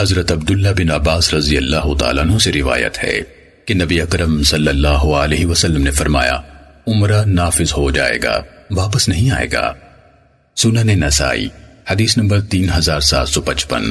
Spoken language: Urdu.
حضرت عبداللہ بن عباس رضی اللہ تعالیٰ عنہ سے روایت ہے کہ نبی اکرم صلی اللہ علیہ وسلم نے فرمایا، عمرہ نافذ ہو جائے گا، واپس نہیں آئے گا۔ سنن نسائی، حدیث نمبر تین ہزار سات سو پچپن۔